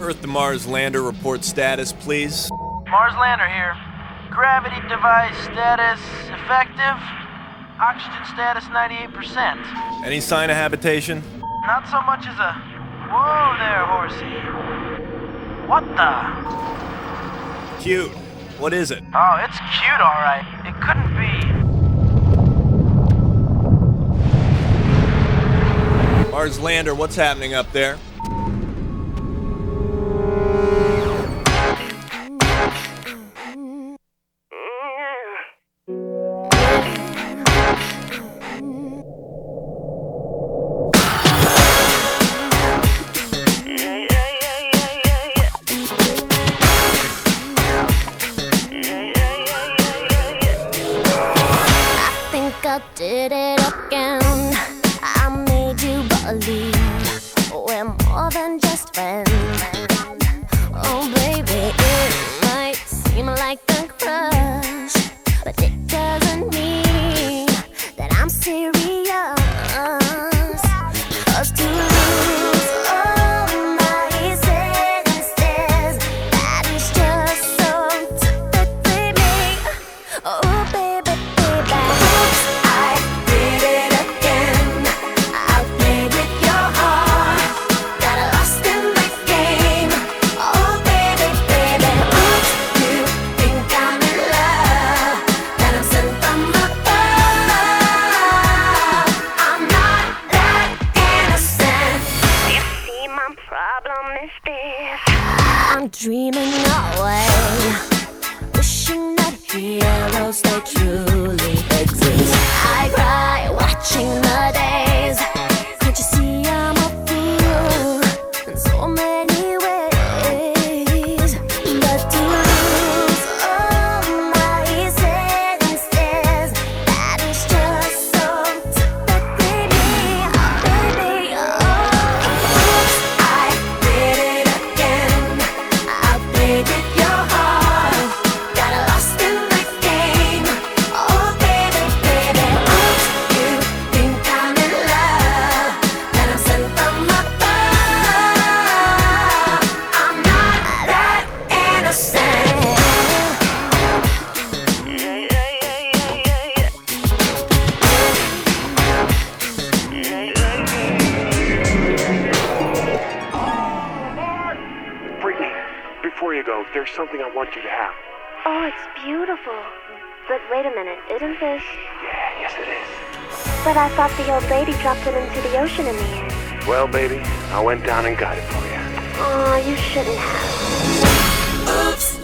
Earth to Mars lander report status, please. Mars lander here. Gravity device status effective. Oxygen status 98%. Any sign of habitation? Not so much as a. Whoa there, horsey. What the? Cute. What is it? Oh, it's cute, alright. It couldn't Mars lander, what's happening up there? I did it again. You believe we're more than just friends. Oh, baby, it might seem like a crush, problem is this. I'm dreaming away wishing that heroes they truly there's something I want you to have. Oh, it's beautiful. But wait a minute, isn't this? Yeah, yes it is. But I thought the old lady dropped it into the ocean in the end. Well, baby, I went down and got it for you. Oh, you shouldn't have. Oops,